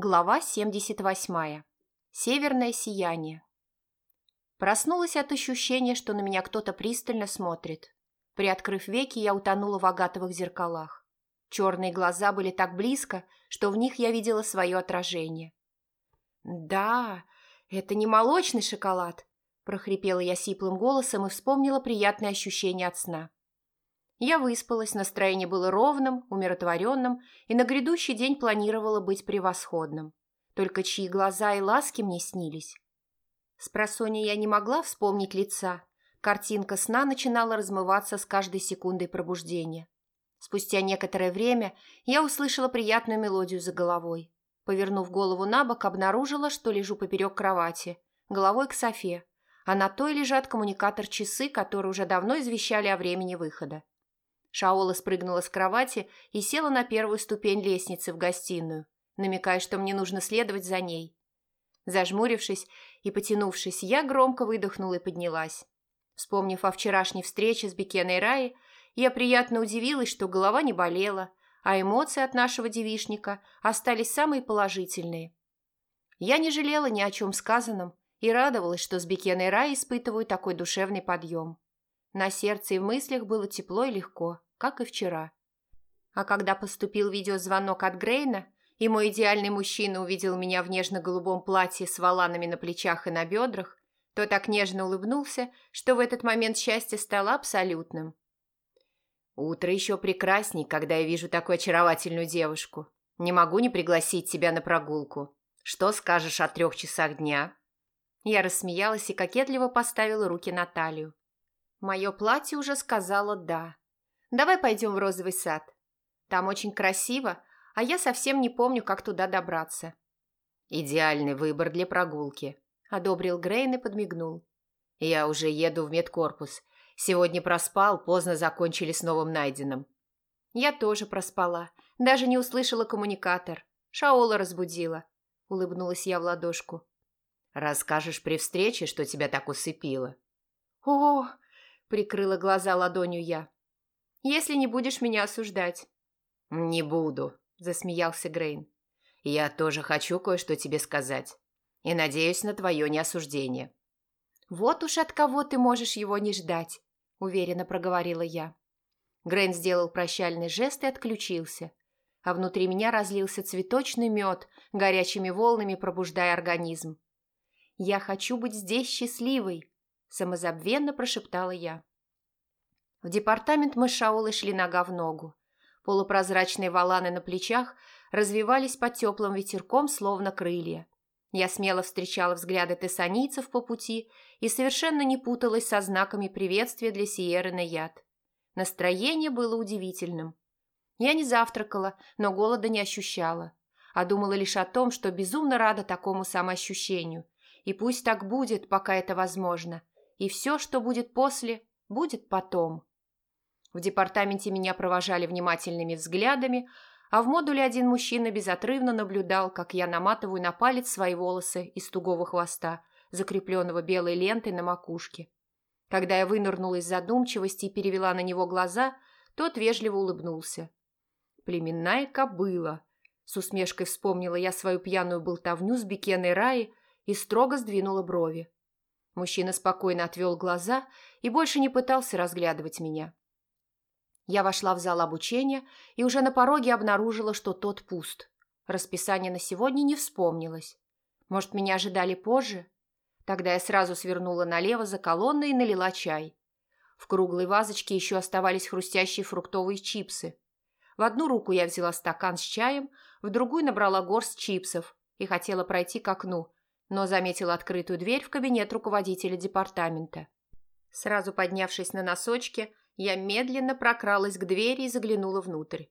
Глава 78. Северное сияние. Проснулась от ощущения, что на меня кто-то пристально смотрит. Приоткрыв веки, я утонула в агатовых зеркалах. Черные глаза были так близко, что в них я видела свое отражение. «Да, это не молочный шоколад», – прохрипела я сиплым голосом и вспомнила приятное ощущение от сна. Я выспалась, настроение было ровным, умиротворенным, и на грядущий день планировала быть превосходным. Только чьи глаза и ласки мне снились. С просонья я не могла вспомнить лица. Картинка сна начинала размываться с каждой секундой пробуждения. Спустя некоторое время я услышала приятную мелодию за головой. Повернув голову на бок, обнаружила, что лежу поперек кровати, головой к Софе, а на той лежат коммуникатор-часы, которые уже давно извещали о времени выхода. Шаола спрыгнула с кровати и села на первую ступень лестницы в гостиную, намекая, что мне нужно следовать за ней. Зажмурившись и потянувшись, я громко выдохнула и поднялась. Вспомнив о вчерашней встрече с Бекеной Раи, я приятно удивилась, что голова не болела, а эмоции от нашего девишника остались самые положительные. Я не жалела ни о чем сказанном и радовалась, что с Бекеной Раей испытываю такой душевный подъем. На сердце и в мыслях было тепло и легко, как и вчера. А когда поступил видеозвонок от Грейна, и мой идеальный мужчина увидел меня в нежно-голубом платье с воланами на плечах и на бедрах, то так нежно улыбнулся, что в этот момент счастье стало абсолютным. «Утро еще прекрасней, когда я вижу такую очаровательную девушку. Не могу не пригласить тебя на прогулку. Что скажешь о трех часах дня?» Я рассмеялась и кокетливо поставила руки на талию. Мое платье уже сказала «да». Давай пойдем в розовый сад. Там очень красиво, а я совсем не помню, как туда добраться. Идеальный выбор для прогулки, одобрил Грейн и подмигнул. Я уже еду в медкорпус. Сегодня проспал, поздно закончили с новым найденным. Я тоже проспала, даже не услышала коммуникатор. Шаола разбудила. Улыбнулась я в ладошку. Расскажешь при встрече, что тебя так усыпило. О, прикрыла глаза ладонью я. Если не будешь меня осуждать. Не буду, засмеялся Грейн. Я тоже хочу кое-что тебе сказать. И надеюсь на твое неосуждение. Вот уж от кого ты можешь его не ждать, уверенно проговорила я. Грейн сделал прощальный жест и отключился, а внутри меня разлился цветочный мед, горячими волнами пробуждая организм. «Я хочу быть здесь счастливой», – самозабвенно прошептала я. В департамент мы с Шаолой шли нога в ногу. Полупрозрачные валаны на плечах развивались под теплым ветерком, словно крылья. Я смело встречала взгляды тессанийцев по пути и совершенно не путалась со знаками приветствия для Сиеры на яд. Настроение было удивительным. Я не завтракала, но голода не ощущала, а думала лишь о том, что безумно рада такому самоощущению. И пусть так будет, пока это возможно. И все, что будет после, будет потом. В департаменте меня провожали внимательными взглядами, а в модуле один мужчина безотрывно наблюдал, как я наматываю на палец свои волосы из тугого хвоста, закрепленного белой лентой на макушке. Когда я вынырнула из задумчивости и перевела на него глаза, тот вежливо улыбнулся. «Племенная кобыла!» С усмешкой вспомнила я свою пьяную болтовню с Бекеной Раи и строго сдвинула брови. Мужчина спокойно отвел глаза и больше не пытался разглядывать меня. Я вошла в зал обучения и уже на пороге обнаружила, что тот пуст. Расписание на сегодня не вспомнилось. Может, меня ожидали позже? Тогда я сразу свернула налево за колонной и налила чай. В круглой вазочке еще оставались хрустящие фруктовые чипсы. В одну руку я взяла стакан с чаем, в другую набрала горсть чипсов и хотела пройти к окну, но заметила открытую дверь в кабинет руководителя департамента. Сразу поднявшись на носочки, я медленно прокралась к двери и заглянула внутрь.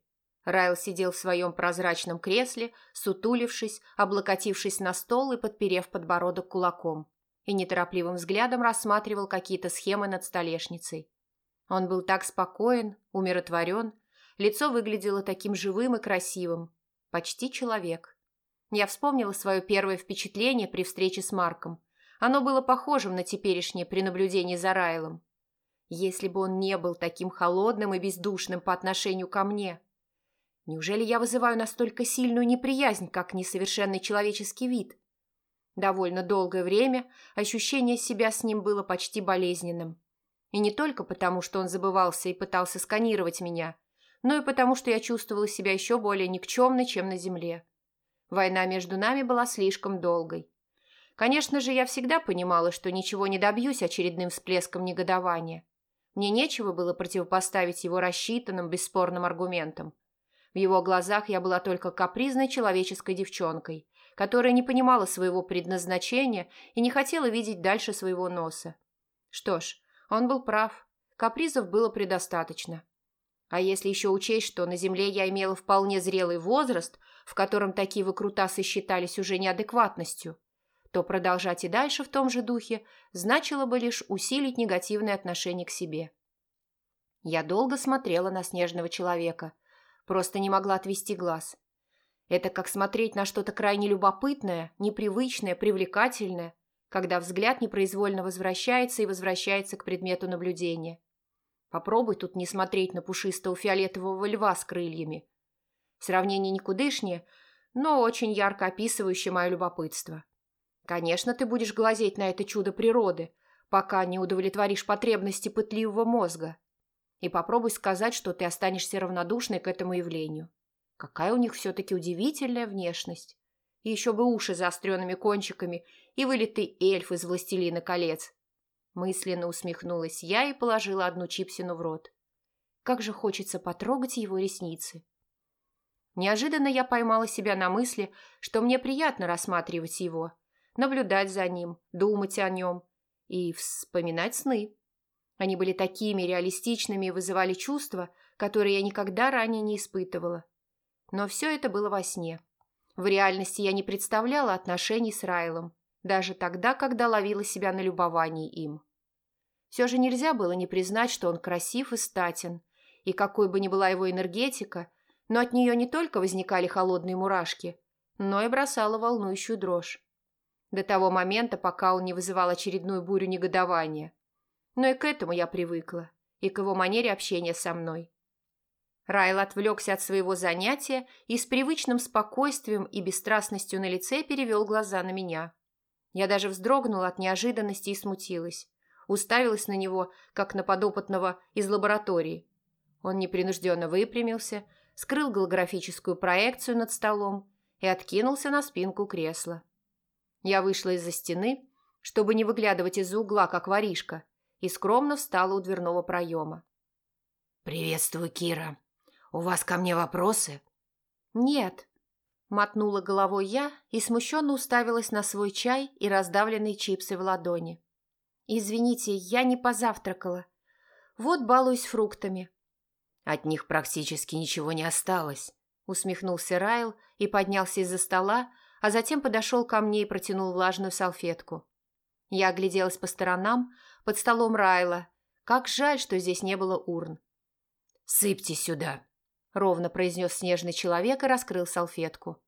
Райл сидел в своем прозрачном кресле, сутулившись, облокотившись на стол и подперев подбородок кулаком, и неторопливым взглядом рассматривал какие-то схемы над столешницей. Он был так спокоен, умиротворен, лицо выглядело таким живым и красивым, почти человек. Я вспомнила свое первое впечатление при встрече с Марком. Оно было похожим на теперешнее при наблюдении за Райлом. Если бы он не был таким холодным и бездушным по отношению ко мне. Неужели я вызываю настолько сильную неприязнь, как несовершенный человеческий вид? Довольно долгое время ощущение себя с ним было почти болезненным. И не только потому, что он забывался и пытался сканировать меня, но и потому, что я чувствовала себя еще более никчемной, чем на земле. Война между нами была слишком долгой. Конечно же, я всегда понимала, что ничего не добьюсь очередным всплеском негодования. Мне нечего было противопоставить его рассчитанным, бесспорным аргументам. В его глазах я была только капризной человеческой девчонкой, которая не понимала своего предназначения и не хотела видеть дальше своего носа. Что ж, он был прав. Капризов было предостаточно. А если еще учесть, что на земле я имела вполне зрелый возраст, в котором такие выкрутасы считались уже неадекватностью, то продолжать и дальше в том же духе значило бы лишь усилить негативное отношение к себе. Я долго смотрела на снежного человека, просто не могла отвести глаз. Это как смотреть на что-то крайне любопытное, непривычное, привлекательное, когда взгляд непроизвольно возвращается и возвращается к предмету наблюдения. Попробуй тут не смотреть на пушистого фиолетового льва с крыльями. Сравнение никудышнее, но очень ярко описывающее мое любопытство. Конечно, ты будешь глазеть на это чудо природы, пока не удовлетворишь потребности пытливого мозга. И попробуй сказать, что ты останешься равнодушной к этому явлению. Какая у них все-таки удивительная внешность. И еще бы уши заостренными кончиками и вылитый эльф из «Властелина колец». Мысленно усмехнулась я и положила одну чипсину в рот. Как же хочется потрогать его ресницы. Неожиданно я поймала себя на мысли, что мне приятно рассматривать его, наблюдать за ним, думать о нем и вспоминать сны. Они были такими реалистичными и вызывали чувства, которые я никогда ранее не испытывала. Но все это было во сне. В реальности я не представляла отношений с Райлом, даже тогда, когда ловила себя на любовании им. Все же нельзя было не признать, что он красив и статен, и какой бы ни была его энергетика, но от нее не только возникали холодные мурашки, но и бросала волнующую дрожь. До того момента, пока он не вызывал очередную бурю негодования. Но и к этому я привыкла, и к его манере общения со мной. Райл отвлекся от своего занятия и с привычным спокойствием и бесстрастностью на лице перевел глаза на меня. Я даже вздрогнула от неожиданности и смутилась. Уставилась на него, как на подопытного из лаборатории. Он непринужденно выпрямился, скрыл голографическую проекцию над столом и откинулся на спинку кресла. Я вышла из-за стены, чтобы не выглядывать из-за угла, как воришка, и скромно встала у дверного проема. «Приветствую, Кира», «У вас ко мне вопросы?» «Нет», – мотнула головой я и смущенно уставилась на свой чай и раздавленные чипсы в ладони. «Извините, я не позавтракала. Вот балуюсь фруктами». «От них практически ничего не осталось», – усмехнулся Райл и поднялся из-за стола, а затем подошел ко мне и протянул влажную салфетку. Я огляделась по сторонам, под столом Райла. Как жаль, что здесь не было урн. «Сыпьте сюда», ровно произнес снежный человек и раскрыл салфетку.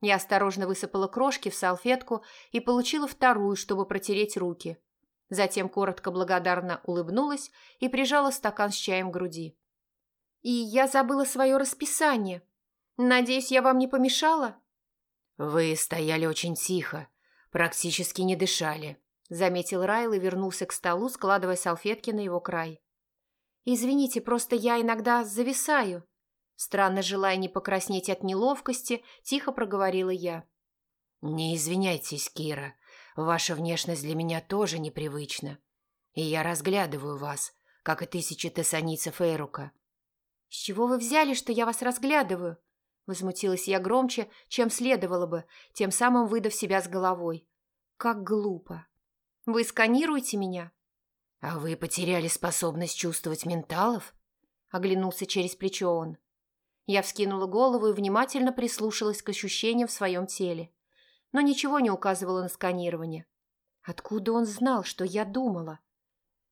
Я осторожно высыпала крошки в салфетку и получила вторую, чтобы протереть руки. Затем коротко благодарно улыбнулась и прижала стакан с чаем к груди. «И я забыла свое расписание. Надеюсь, я вам не помешала?» «Вы стояли очень тихо, практически не дышали», — заметил Райл и вернулся к столу, складывая салфетки на его край. «Извините, просто я иногда зависаю», Странно желая не покраснеть от неловкости, тихо проговорила я. «Не извиняйтесь, Кира. Ваша внешность для меня тоже непривычна. И я разглядываю вас, как и тысячи тессаницев Эрука». «С чего вы взяли, что я вас разглядываю?» Возмутилась я громче, чем следовало бы, тем самым выдав себя с головой. «Как глупо! Вы сканируете меня?» «А вы потеряли способность чувствовать менталов?» Оглянулся через плечо он. Я вскинула голову и внимательно прислушалась к ощущениям в своем теле. Но ничего не указывало на сканирование. Откуда он знал, что я думала?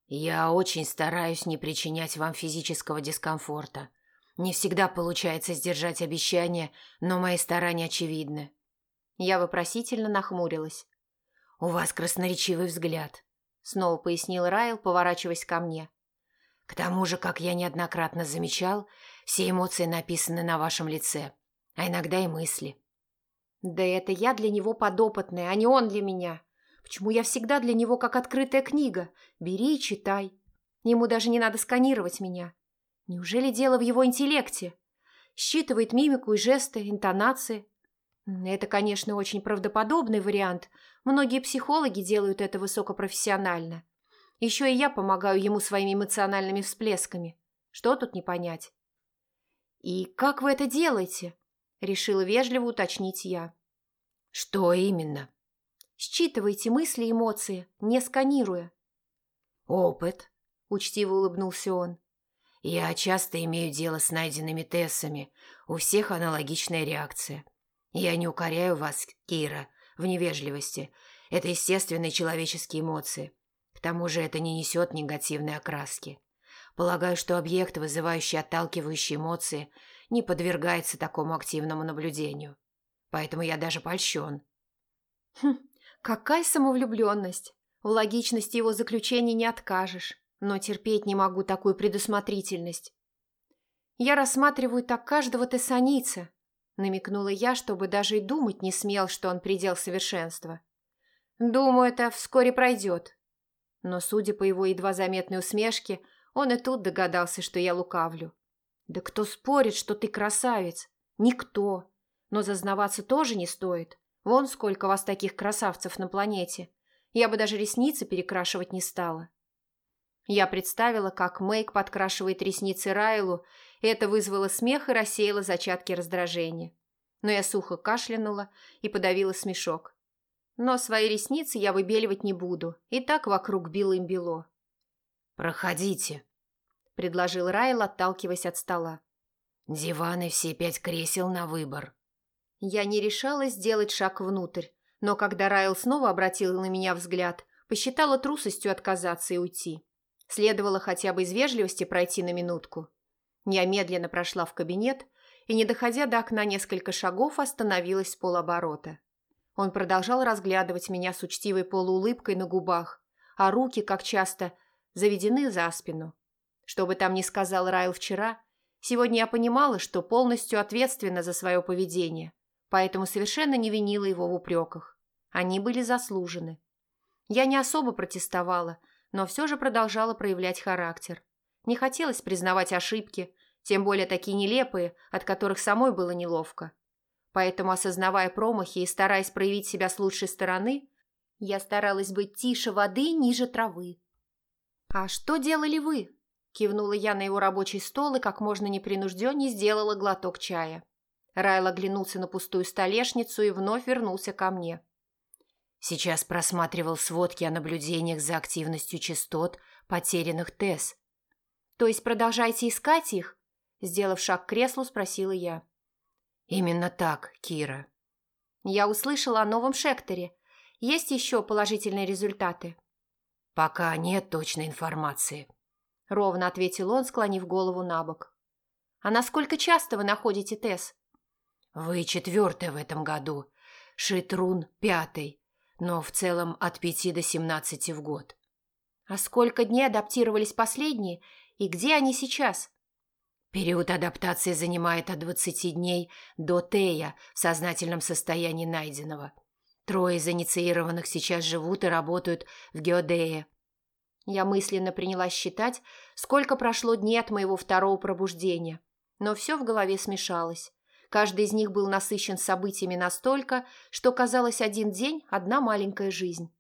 «Я очень стараюсь не причинять вам физического дискомфорта. Не всегда получается сдержать обещания, но мои старания очевидны». Я вопросительно нахмурилась. «У вас красноречивый взгляд», — снова пояснил Райл, поворачиваясь ко мне. К тому же, как я неоднократно замечал, Все эмоции написаны на вашем лице, а иногда и мысли. Да это я для него подопытная, а не он для меня. Почему я всегда для него как открытая книга? Бери и читай. Ему даже не надо сканировать меня. Неужели дело в его интеллекте? Считывает мимику и жесты, интонации. Это, конечно, очень правдоподобный вариант. Многие психологи делают это высокопрофессионально. Еще и я помогаю ему своими эмоциональными всплесками. Что тут не понять? «И как вы это делаете?» – решила вежливо уточнить я. «Что именно?» «Считывайте мысли и эмоции, не сканируя». «Опыт», – учтиво улыбнулся он. «Я часто имею дело с найденными Тессами. У всех аналогичная реакция. Я не укоряю вас, Кира, в невежливости. Это естественные человеческие эмоции. К тому же это не несет негативной окраски. Полагаю, что объект, вызывающий отталкивающие эмоции, не подвергается такому активному наблюдению. Поэтому я даже польщен. Хм, какая самовлюбленность! В логичности его заключений не откажешь, но терпеть не могу такую предусмотрительность. Я рассматриваю так каждого тессаница, намекнула я, чтобы даже и думать не смел, что он предел совершенства. Думаю, это вскоре пройдет. Но, судя по его едва заметной усмешке, он и тут догадался, что я лукавлю. Да кто спорит, что ты красавец? Никто. Но зазнаваться тоже не стоит. Вон сколько вас таких красавцев на планете. Я бы даже ресницы перекрашивать не стала. Я представила, как Мэйк подкрашивает ресницы Райлу, и это вызвало смех и рассеяло зачатки раздражения. Но я сухо кашлянула и подавила смешок. Но свои ресницы я выбеливать не буду, и так вокруг било им бело. «Проходите», – предложил Райл, отталкиваясь от стола. «Диваны все пять кресел на выбор». Я не решалась сделать шаг внутрь, но когда Райл снова обратил на меня взгляд, посчитала трусостью отказаться и уйти. Следовало хотя бы из вежливости пройти на минутку. Я медленно прошла в кабинет и, не доходя до окна несколько шагов, остановилась с полоборота. Он продолжал разглядывать меня с учтивой полуулыбкой на губах, а руки, как часто, заведены за спину. Что бы там ни сказал Райл вчера, сегодня я понимала, что полностью ответственна за свое поведение, поэтому совершенно не винила его в упреках. Они были заслужены. Я не особо протестовала, но все же продолжала проявлять характер. Не хотелось признавать ошибки, тем более такие нелепые, от которых самой было неловко. Поэтому, осознавая промахи и стараясь проявить себя с лучшей стороны, я старалась быть тише воды, ниже травы, «А что делали вы?» Кивнула я на его рабочий стол и как можно непринужденнее сделала глоток чая. Райл оглянулся на пустую столешницу и вновь вернулся ко мне. Сейчас просматривал сводки о наблюдениях за активностью частот потерянных ТЭС. «То есть продолжаете искать их?» Сделав шаг к креслу, спросила я. «Именно так, Кира». «Я услышала о новом Шекторе. Есть еще положительные результаты?» «Пока нет точной информации», — ровно ответил он, склонив голову на бок. «А насколько часто вы находите Тесс?» «Вы четвертая в этом году, Шитрун пятый, но в целом от пяти до семнадцати в год». «А сколько дней адаптировались последние, и где они сейчас?» Период адаптации занимает от двадцати дней до Тея в сознательном состоянии найденного. Трое из инициированных сейчас живут и работают в Геодее. Я мысленно принялась считать, сколько прошло дней от моего второго пробуждения. Но все в голове смешалось. Каждый из них был насыщен событиями настолько, что казалось один день – одна маленькая жизнь.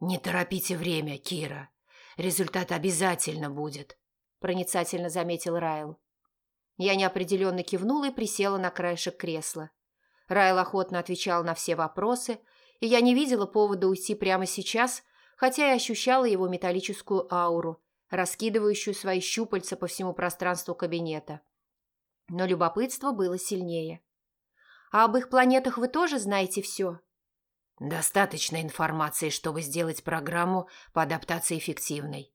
«Не торопите время, Кира. Результат обязательно будет», – проницательно заметил Райл. Я неопределенно кивнула и присела на краешек кресла. Райл охотно отвечал на все вопросы, и я не видела повода уйти прямо сейчас, хотя и ощущала его металлическую ауру, раскидывающую свои щупальца по всему пространству кабинета. Но любопытство было сильнее. «А об их планетах вы тоже знаете все?» «Достаточно информации, чтобы сделать программу по адаптации эффективной».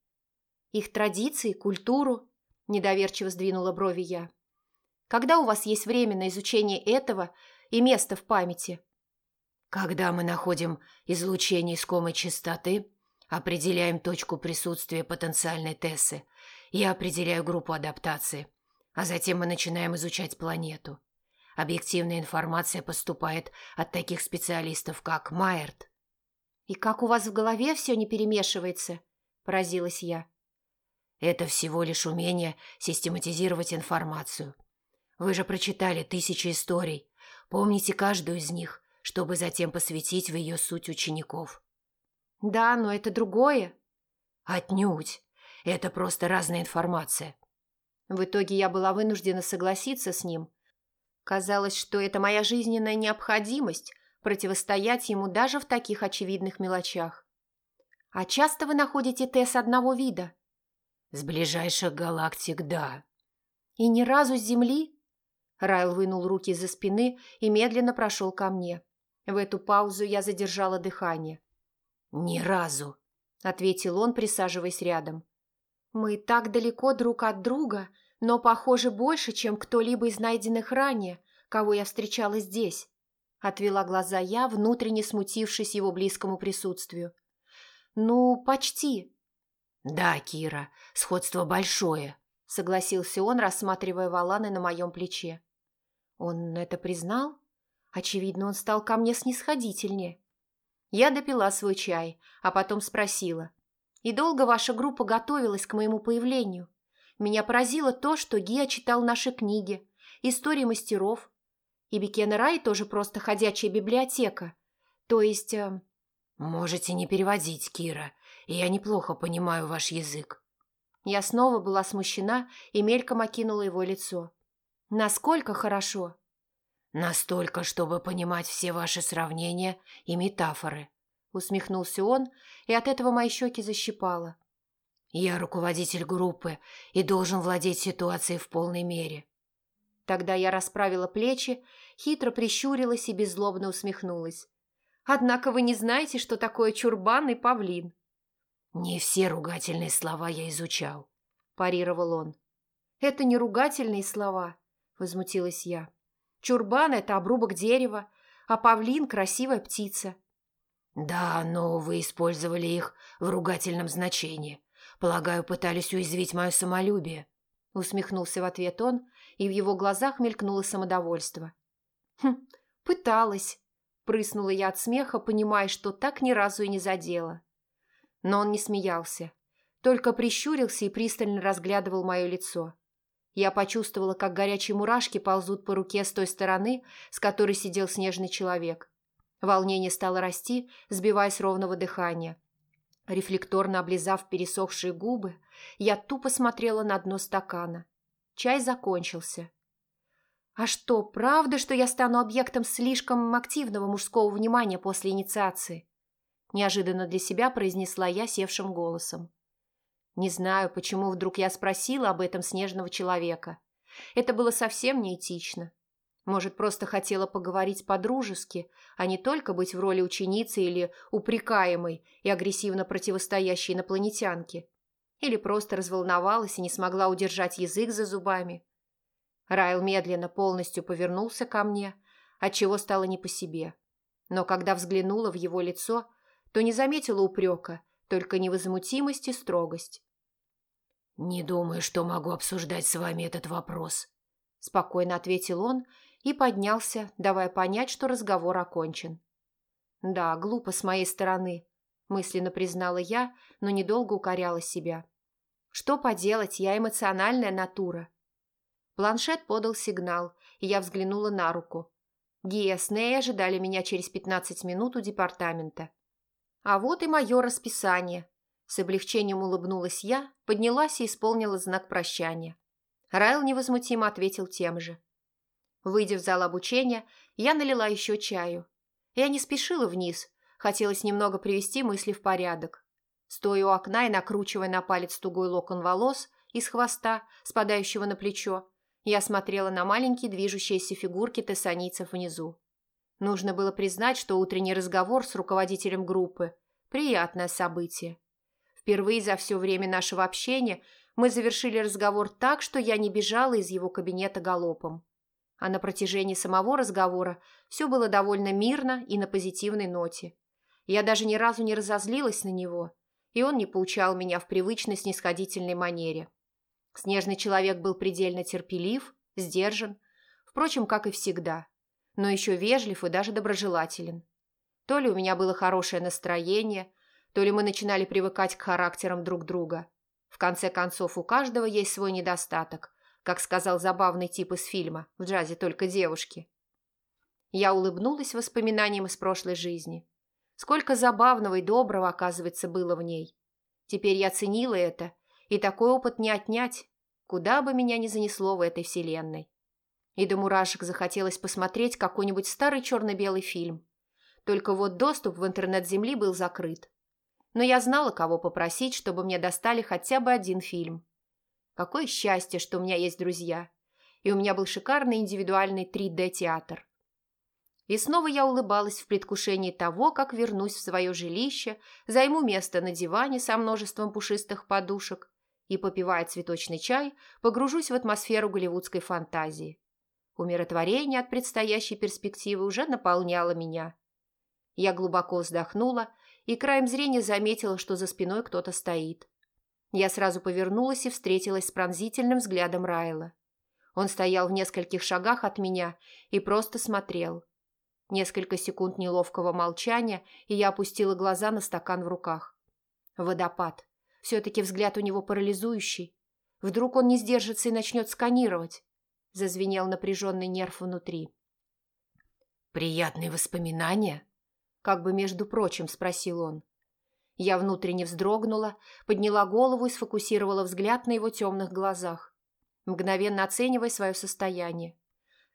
«Их традиции, культуру?» – недоверчиво сдвинула брови я. «Когда у вас есть время на изучение этого и место в памяти. Когда мы находим излучение искомой частоты, определяем точку присутствия потенциальной Тессы, я определяю группу адаптации. А затем мы начинаем изучать планету. Объективная информация поступает от таких специалистов, как Майерт. «И как у вас в голове все не перемешивается?» – поразилась я. «Это всего лишь умение систематизировать информацию. Вы же прочитали тысячи историй. Помните каждую из них, чтобы затем посвятить в ее суть учеников». «Да, но это другое». «Отнюдь. Это просто разная информация». В итоге я была вынуждена согласиться с ним – Казалось, что это моя жизненная необходимость противостоять ему даже в таких очевидных мелочах. А часто вы находите Тесс одного вида? С ближайших галактик, да. И ни разу с Земли? Райл вынул руки из-за спины и медленно прошел ко мне. В эту паузу я задержала дыхание. «Ни разу», — ответил он, присаживаясь рядом. «Мы так далеко друг от друга, но, похоже, больше, чем кто-либо из найденных ранее, кого я встречала здесь. Отвела глаза я, внутренне смутившись его близкому присутствию. «Ну, почти». «Да, Кира, сходство большое», — согласился он, рассматривая валаны на моем плече. «Он это признал? Очевидно, он стал ко мне снисходительнее». Я допила свой чай, а потом спросила. «И долго ваша группа готовилась к моему появлению?» Меня поразило то, что Гия читал наши книги, истории мастеров. И Бекена Рай тоже просто ходячая библиотека. То есть... Э... «Можете не переводить, Кира. Я неплохо понимаю ваш язык». Я снова была смущена и мельком окинула его лицо. «Насколько хорошо?» «Настолько, чтобы понимать все ваши сравнения и метафоры», — усмехнулся он, и от этого мои щеки защипало. Я руководитель группы и должен владеть ситуацией в полной мере. Тогда я расправила плечи, хитро прищурилась и беззлобно усмехнулась. Однако вы не знаете, что такое чурбан и павлин. Не все ругательные слова я изучал, парировал он. Это не ругательные слова, возмутилась я. Чурбан – это обрубок дерева, а павлин – красивая птица. Да, но вы использовали их в ругательном значении. Полагаю, пытались уязвить мое самолюбие. Усмехнулся в ответ он, и в его глазах мелькнуло самодовольство. Хм, пыталась. Прыснула я от смеха, понимая, что так ни разу и не задела. Но он не смеялся, только прищурился и пристально разглядывал мое лицо. Я почувствовала, как горячие мурашки ползут по руке с той стороны, с которой сидел снежный человек. Волнение стало расти, сбиваясь ровного дыхания. Рефлекторно облизав пересохшие губы, я тупо смотрела на дно стакана. Чай закончился. «А что, правда, что я стану объектом слишком активного мужского внимания после инициации?» Неожиданно для себя произнесла я севшим голосом. Не знаю, почему вдруг я спросила об этом снежного человека. Это было совсем неэтично. Может, просто хотела поговорить по-дружески, а не только быть в роли ученицы или упрекаемой и агрессивно противостоящей инопланетянке. Или просто разволновалась и не смогла удержать язык за зубами. Райл медленно полностью повернулся ко мне, отчего стало не по себе. Но когда взглянула в его лицо, то не заметила упрека, только невозмутимость и строгость. «Не думаю, что могу обсуждать с вами этот вопрос», – спокойно ответил он и поднялся, давая понять, что разговор окончен. «Да, глупо с моей стороны», – мысленно признала я, но недолго укоряла себя. «Что поделать, я эмоциональная натура». Планшет подал сигнал, и я взглянула на руку. Гия с Ней ожидали меня через пятнадцать минут у департамента. А вот и мое расписание. С облегчением улыбнулась я, поднялась и исполнила знак прощания. Райл невозмутимо ответил тем же. Выйдя в зал обучения, я налила еще чаю. Я не спешила вниз, хотелось немного привести мысли в порядок. Стоя у окна и накручивая на палец тугой локон волос из хвоста, спадающего на плечо, я смотрела на маленькие движущиеся фигурки тессанийцев внизу. Нужно было признать, что утренний разговор с руководителем группы – приятное событие. Впервые за все время нашего общения мы завершили разговор так, что я не бежала из его кабинета галопом а на протяжении самого разговора все было довольно мирно и на позитивной ноте. Я даже ни разу не разозлилась на него, и он не поучал меня в привычной снисходительной манере. Снежный человек был предельно терпелив, сдержан, впрочем, как и всегда, но еще вежлив и даже доброжелателен. То ли у меня было хорошее настроение, то ли мы начинали привыкать к характерам друг друга. В конце концов, у каждого есть свой недостаток, как сказал забавный тип из фильма «В джазе только девушки». Я улыбнулась воспоминаниям из прошлой жизни. Сколько забавного и доброго, оказывается, было в ней. Теперь я ценила это, и такой опыт не отнять, куда бы меня ни занесло в этой вселенной. И до мурашек захотелось посмотреть какой-нибудь старый черно-белый фильм. Только вот доступ в интернет Земли был закрыт. Но я знала, кого попросить, чтобы мне достали хотя бы один фильм. Какое счастье, что у меня есть друзья. И у меня был шикарный индивидуальный 3D-театр. И снова я улыбалась в предвкушении того, как вернусь в свое жилище, займу место на диване со множеством пушистых подушек и, попивая цветочный чай, погружусь в атмосферу голливудской фантазии. Умиротворение от предстоящей перспективы уже наполняло меня. Я глубоко вздохнула и краем зрения заметила, что за спиной кто-то стоит. Я сразу повернулась и встретилась с пронзительным взглядом Райла. Он стоял в нескольких шагах от меня и просто смотрел. Несколько секунд неловкого молчания, и я опустила глаза на стакан в руках. Водопад. Все-таки взгляд у него парализующий. Вдруг он не сдержится и начнет сканировать. Зазвенел напряженный нерв внутри. «Приятные воспоминания?» Как бы между прочим спросил он. Я внутренне вздрогнула, подняла голову и сфокусировала взгляд на его темных глазах, мгновенно оценивая свое состояние.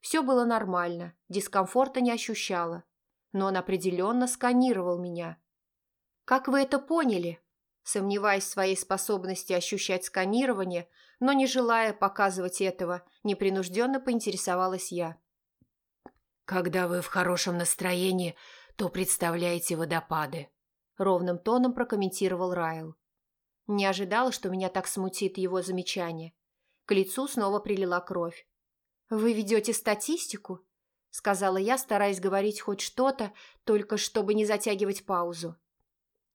Все было нормально, дискомфорта не ощущала, но он определенно сканировал меня. «Как вы это поняли?» Сомневаясь в своей способности ощущать сканирование, но не желая показывать этого, непринужденно поинтересовалась я. «Когда вы в хорошем настроении, то представляете водопады», — ровным тоном прокомментировал Райл. Не ожидала, что меня так смутит его замечание. К лицу снова прилила кровь. «Вы ведете статистику?» — сказала я, стараясь говорить хоть что-то, только чтобы не затягивать паузу.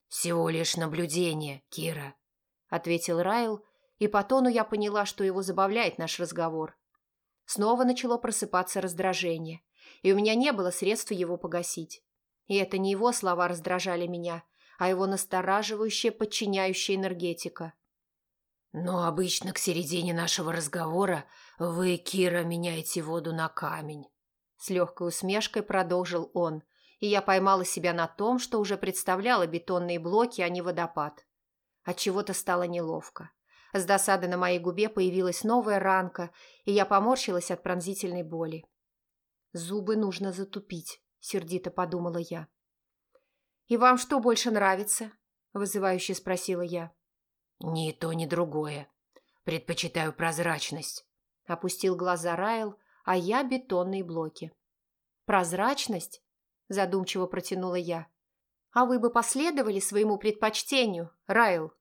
«Всего лишь наблюдение, Кира», — ответил Райл, и по тону я поняла, что его забавляет наш разговор. Снова начало просыпаться раздражение, и у меня не было средств его погасить. И это не его слова раздражали меня, а его настораживающая, подчиняющая энергетика. Но обычно к середине нашего разговора вы, Кира, меняете воду на камень. С легкой усмешкой продолжил он, и я поймала себя на том, что уже представляла бетонные блоки, а не водопад. От чего то стало неловко. С досады на моей губе появилась новая ранка, и я поморщилась от пронзительной боли. «Зубы нужно затупить», — сердито подумала я. «И вам что больше нравится?» — вызывающе спросила я. «Ни то, ни другое. Предпочитаю прозрачность», – опустил глаза Райл, а я бетонные блоки. «Прозрачность?» – задумчиво протянула я. «А вы бы последовали своему предпочтению, Райл?»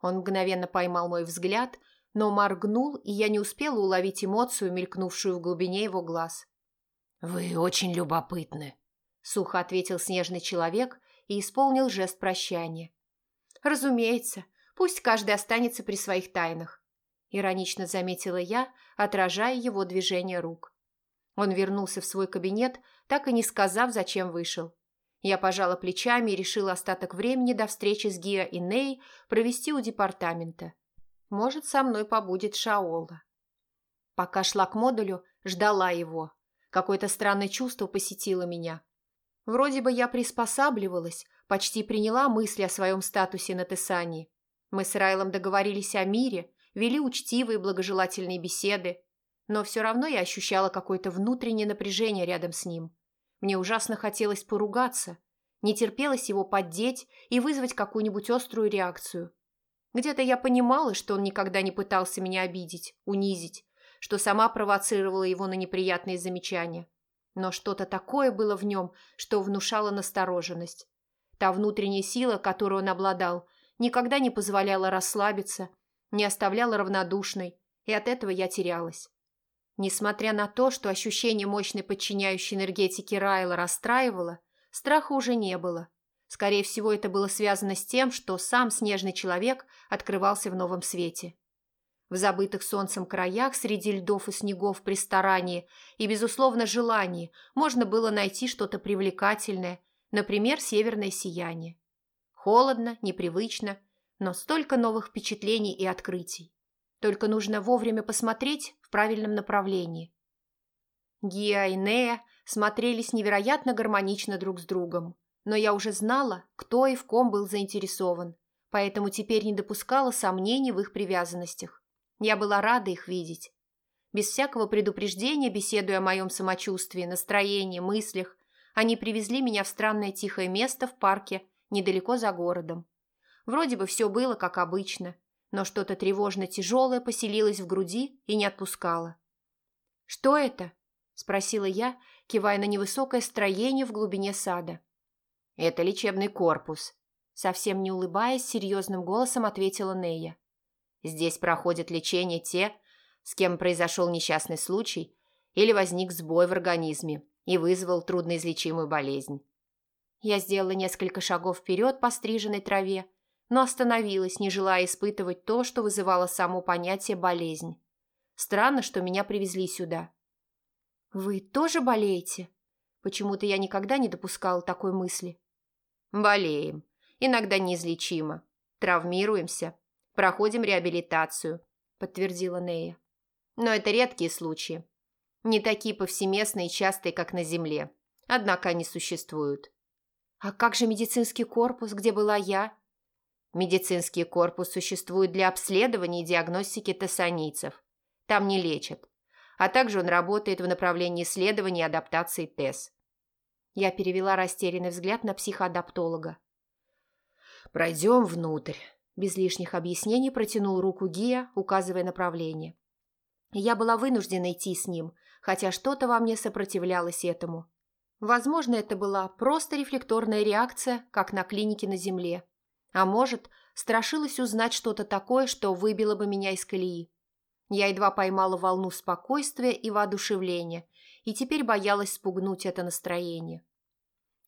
Он мгновенно поймал мой взгляд, но моргнул, и я не успела уловить эмоцию, мелькнувшую в глубине его глаз. «Вы очень любопытны», – сухо ответил снежный человек и исполнил жест прощания. «Разумеется, Пусть каждый останется при своих тайнах», – иронично заметила я, отражая его движение рук. Он вернулся в свой кабинет, так и не сказав, зачем вышел. Я пожала плечами и решила остаток времени до встречи с Гиа и Ней провести у департамента. Может, со мной побудет Шаола. Пока шла к модулю, ждала его. Какое-то странное чувство посетило меня. Вроде бы я приспосабливалась, почти приняла мысли о своем статусе на Тесании. Мы с Райлом договорились о мире, вели учтивые благожелательные беседы, но все равно я ощущала какое-то внутреннее напряжение рядом с ним. Мне ужасно хотелось поругаться, не терпелось его поддеть и вызвать какую-нибудь острую реакцию. Где-то я понимала, что он никогда не пытался меня обидеть, унизить, что сама провоцировала его на неприятные замечания. Но что-то такое было в нем, что внушало настороженность. Та внутренняя сила, которой он обладал – никогда не позволяла расслабиться, не оставляла равнодушной, и от этого я терялась. Несмотря на то, что ощущение мощной подчиняющей энергетики Райла расстраивало, страха уже не было. Скорее всего, это было связано с тем, что сам снежный человек открывался в новом свете. В забытых солнцем краях среди льдов и снегов при старании и, безусловно, желании можно было найти что-то привлекательное, например, северное сияние. Холодно, непривычно, но столько новых впечатлений и открытий. Только нужно вовремя посмотреть в правильном направлении. Гиа и Нея смотрелись невероятно гармонично друг с другом, но я уже знала, кто и в ком был заинтересован, поэтому теперь не допускала сомнений в их привязанностях. Я была рада их видеть. Без всякого предупреждения, беседуя о моем самочувствии, настроении, мыслях, они привезли меня в странное тихое место в парке недалеко за городом. Вроде бы все было как обычно, но что-то тревожно тяжелое поселилось в груди и не отпускало. «Что это?» – спросила я, кивая на невысокое строение в глубине сада. «Это лечебный корпус», – совсем не улыбаясь, серьезным голосом ответила Нея. «Здесь проходят лечение те, с кем произошел несчастный случай или возник сбой в организме и вызвал трудноизлечимую болезнь. Я сделала несколько шагов вперед по стриженной траве, но остановилась, не желая испытывать то, что вызывало само понятие «болезнь». Странно, что меня привезли сюда. «Вы тоже болеете?» Почему-то я никогда не допускала такой мысли. «Болеем. Иногда неизлечимо. Травмируемся. Проходим реабилитацию», – подтвердила Нея. «Но это редкие случаи. Не такие повсеместные и частые, как на Земле. Однако они существуют. «А как же медицинский корпус, где была я?» «Медицинский корпус существует для обследования и диагностики тессанийцев. Там не лечат. А также он работает в направлении исследований и адаптации ТЭС». Я перевела растерянный взгляд на психоадаптолога. «Пройдем внутрь», – без лишних объяснений протянул руку Гия, указывая направление. Я была вынуждена идти с ним, хотя что-то во мне сопротивлялось этому. Возможно, это была просто рефлекторная реакция, как на клинике на Земле. А может, страшилась узнать что-то такое, что выбило бы меня из колеи. Я едва поймала волну спокойствия и воодушевления, и теперь боялась спугнуть это настроение.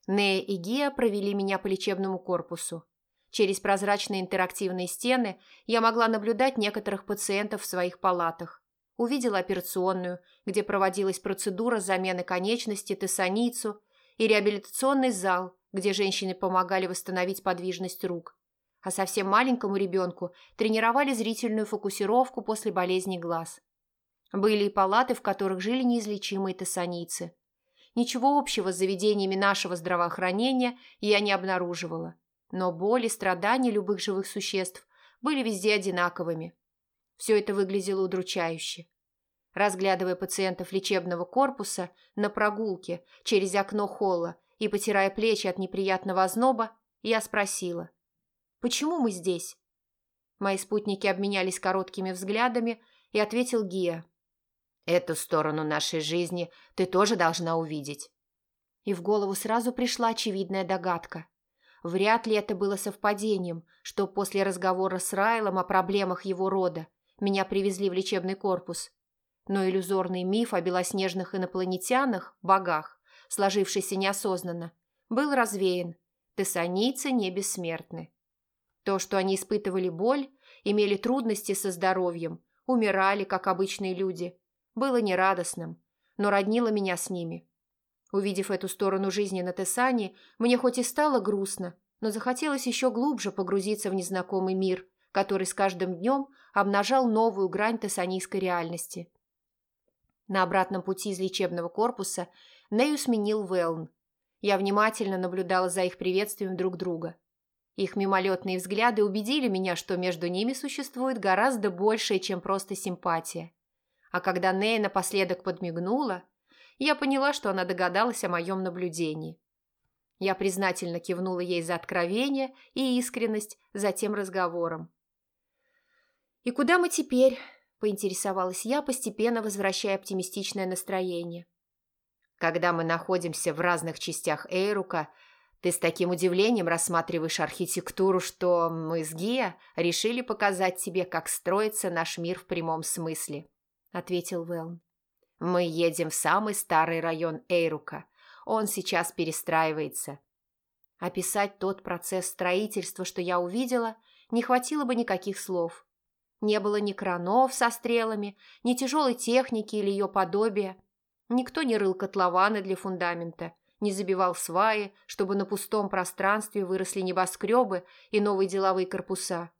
Нея и Гия провели меня по лечебному корпусу. Через прозрачные интерактивные стены я могла наблюдать некоторых пациентов в своих палатах. Увидела операционную, где проводилась процедура замены конечности тессаницу, и реабилитационный зал, где женщины помогали восстановить подвижность рук. А совсем маленькому ребенку тренировали зрительную фокусировку после болезни глаз. Были и палаты, в которых жили неизлечимые тессаницы. Ничего общего с заведениями нашего здравоохранения я не обнаруживала. Но боль и страдания любых живых существ были везде одинаковыми. Все это выглядело удручающе. Разглядывая пациентов лечебного корпуса на прогулке через окно холла и потирая плечи от неприятного озноба, я спросила, «Почему мы здесь?» Мои спутники обменялись короткими взглядами, и ответил Гия. «Эту сторону нашей жизни ты тоже должна увидеть». И в голову сразу пришла очевидная догадка. Вряд ли это было совпадением, что после разговора с Райлом о проблемах его рода меня привезли в лечебный корпус. Но иллюзорный миф о белоснежных инопланетянах, богах, сложившийся неосознанно, был развеян. Тессанийцы не бессмертны. То, что они испытывали боль, имели трудности со здоровьем, умирали, как обычные люди, было нерадостным, но роднило меня с ними. Увидев эту сторону жизни на Тессане, мне хоть и стало грустно, но захотелось еще глубже погрузиться в незнакомый мир, который с каждым днем обнажал новую грань тессанийской реальности. На обратном пути из лечебного корпуса Нею сменил Велн. Я внимательно наблюдала за их приветствием друг друга. Их мимолетные взгляды убедили меня, что между ними существует гораздо большее, чем просто симпатия. А когда Нея напоследок подмигнула, я поняла, что она догадалась о моем наблюдении. Я признательно кивнула ей за откровение и искренность за тем разговором. «И куда мы теперь?» – поинтересовалась я, постепенно возвращая оптимистичное настроение. «Когда мы находимся в разных частях Эйрука, ты с таким удивлением рассматриваешь архитектуру, что мы с Гия решили показать тебе, как строится наш мир в прямом смысле», – ответил Велн. «Мы едем в самый старый район Эйрука. Он сейчас перестраивается». Описать тот процесс строительства, что я увидела, не хватило бы никаких слов – Не было ни кранов со стрелами, ни тяжелой техники или ее подобия. Никто не рыл котлованы для фундамента, не забивал сваи, чтобы на пустом пространстве выросли небоскребы и новые деловые корпуса.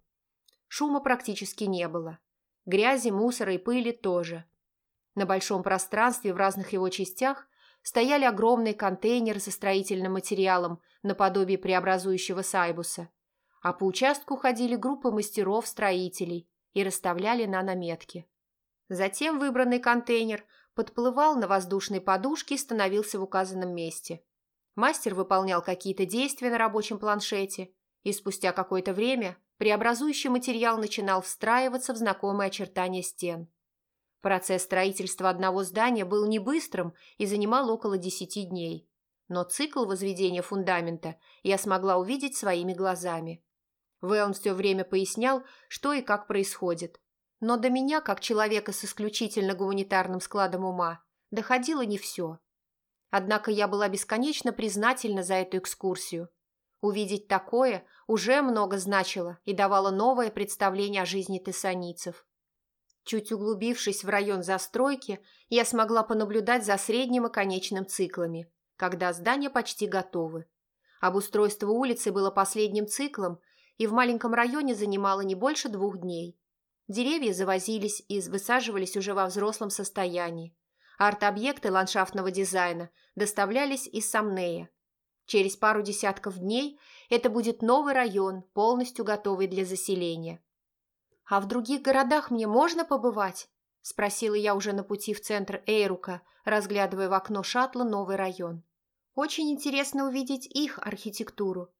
Шума практически не было. Грязи, мусора и пыли тоже. На большом пространстве в разных его частях стояли огромные контейнеры со строительным материалом наподобие преобразующего сайбуса, а по участку ходили группы мастеров-строителей и расставляли на наметки. Затем выбранный контейнер подплывал на воздушной подушке и становился в указанном месте. Мастер выполнял какие-то действия на рабочем планшете, и спустя какое-то время преобразующий материал начинал встраиваться в знакомые очертания стен. Процесс строительства одного здания был не быстрым и занимал около десяти дней. Но цикл возведения фундамента я смогла увидеть своими глазами. Вэлн все время пояснял, что и как происходит. Но до меня, как человека с исключительно гуманитарным складом ума, доходило не все. Однако я была бесконечно признательна за эту экскурсию. Увидеть такое уже много значило и давало новое представление о жизни тессаницев. Чуть углубившись в район застройки, я смогла понаблюдать за средним и конечным циклами, когда здания почти готовы. Обустройство улицы было последним циклом и в маленьком районе занимало не больше двух дней. Деревья завозились и высаживались уже во взрослом состоянии. Арт-объекты ландшафтного дизайна доставлялись из Самнея. Через пару десятков дней это будет новый район, полностью готовый для заселения. «А в других городах мне можно побывать?» – спросила я уже на пути в центр Эйрука, разглядывая в окно шаттла новый район. «Очень интересно увидеть их архитектуру».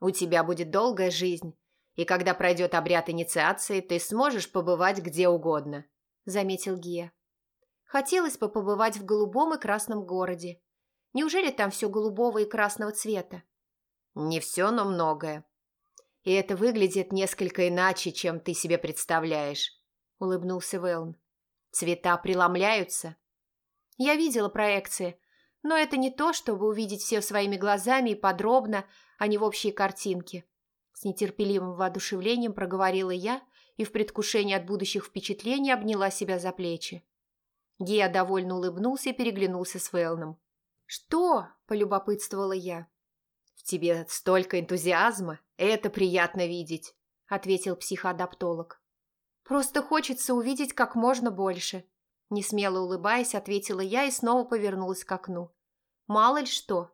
«У тебя будет долгая жизнь, и когда пройдет обряд инициации, ты сможешь побывать где угодно», – заметил Гия. «Хотелось бы побывать в голубом и красном городе. Неужели там все голубого и красного цвета?» «Не все, но многое. И это выглядит несколько иначе, чем ты себе представляешь», – улыбнулся Вэлн. «Цвета преломляются». «Я видела проекции, но это не то, чтобы увидеть все своими глазами и подробно, а не в общей картинке». С нетерпеливым воодушевлением проговорила я и в предвкушении от будущих впечатлений обняла себя за плечи. Гея довольно улыбнулся и переглянулся с Вэлном. «Что?» – полюбопытствовала я. «В тебе столько энтузиазма, это приятно видеть», – ответил психоадаптолог. «Просто хочется увидеть как можно больше», – несмело улыбаясь, ответила я и снова повернулась к окну. «Мало ли что».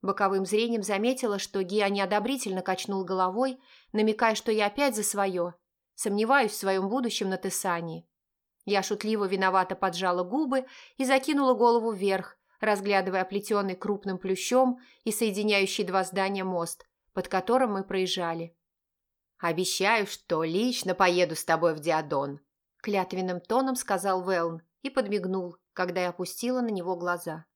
Боковым зрением заметила, что Гиа неодобрительно качнул головой, намекая, что я опять за свое. Сомневаюсь в своем будущем на Тессании. Я шутливо виновато поджала губы и закинула голову вверх, разглядывая оплетенный крупным плющом и соединяющий два здания мост, под которым мы проезжали. «Обещаю, что лично поеду с тобой в Диадон», – клятвенным тоном сказал Велн и подмигнул, когда я опустила на него глаза.